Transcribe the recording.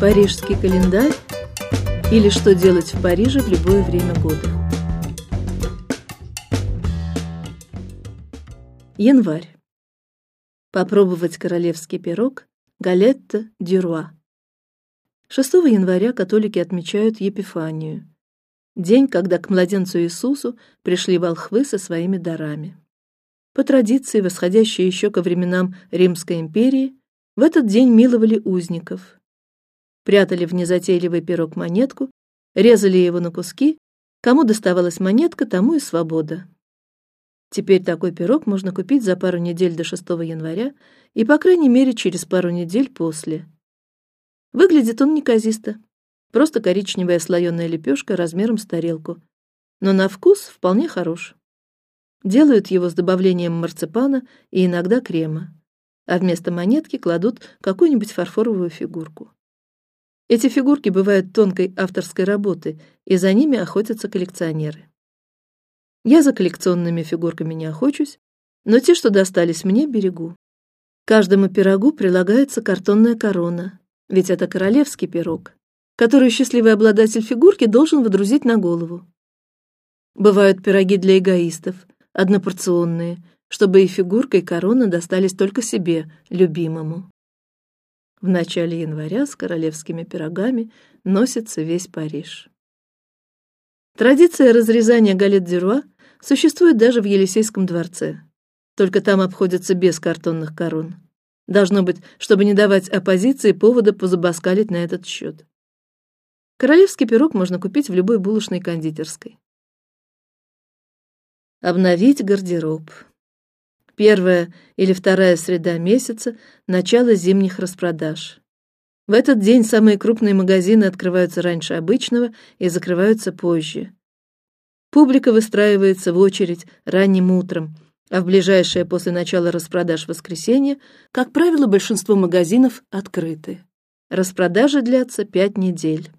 Парижский календарь или что делать в Париже в любое время года. Январь. Попробовать королевский пирог галетта дюруа. 6 января католики отмечают Епифанию, день, когда к младенцу Иисусу пришли волхвы со своими дарами. По традиции, восходящей еще ко временам Римской империи, в этот день миловали узников, прятали в незатейливый пирог монетку, резали его на куски. Кому доставалась монетка, тому и свобода. Теперь такой пирог можно купить за пару недель до 6 января и, по крайней мере, через пару недель после. Выглядит он неказисто, просто коричневая слоеная лепешка размером с тарелку, но на вкус вполне хорош. Делают его с добавлением марципана и иногда крема, а вместо монетки кладут какую-нибудь фарфоровую фигурку. Эти фигурки бывают тонкой авторской работы, и за ними охотятся коллекционеры. Я за коллекционными фигурками не охочусь, но те, что достались мне, берегу. Каждому пирогу прилагается картонная корона, ведь это королевский пирог, который счастливый обладатель фигурки должен водрузить на голову. Бывают пироги для эгоистов, однопорционные, чтобы и фигурка и корона достались только себе, любимому. В начале января с королевскими пирогами носится весь Париж. Традиция разрезания галет дюруа существует даже в Елисейском дворце, только там обходятся без картонных корон. Должно быть, чтобы не давать оппозиции повода позабаскалить на этот счет. Королевский пирог можно купить в любой булочной кондитерской. Обновить гардероб. Первая или вторая среда месяца – начало зимних распродаж. В этот день самые крупные магазины открываются раньше обычного и закрываются позже. Публика выстраивается в очередь ранним утром, а в ближайшее после начала распродаж воскресенье, как правило, большинство магазинов открыты. Распродажи длятся пять недель.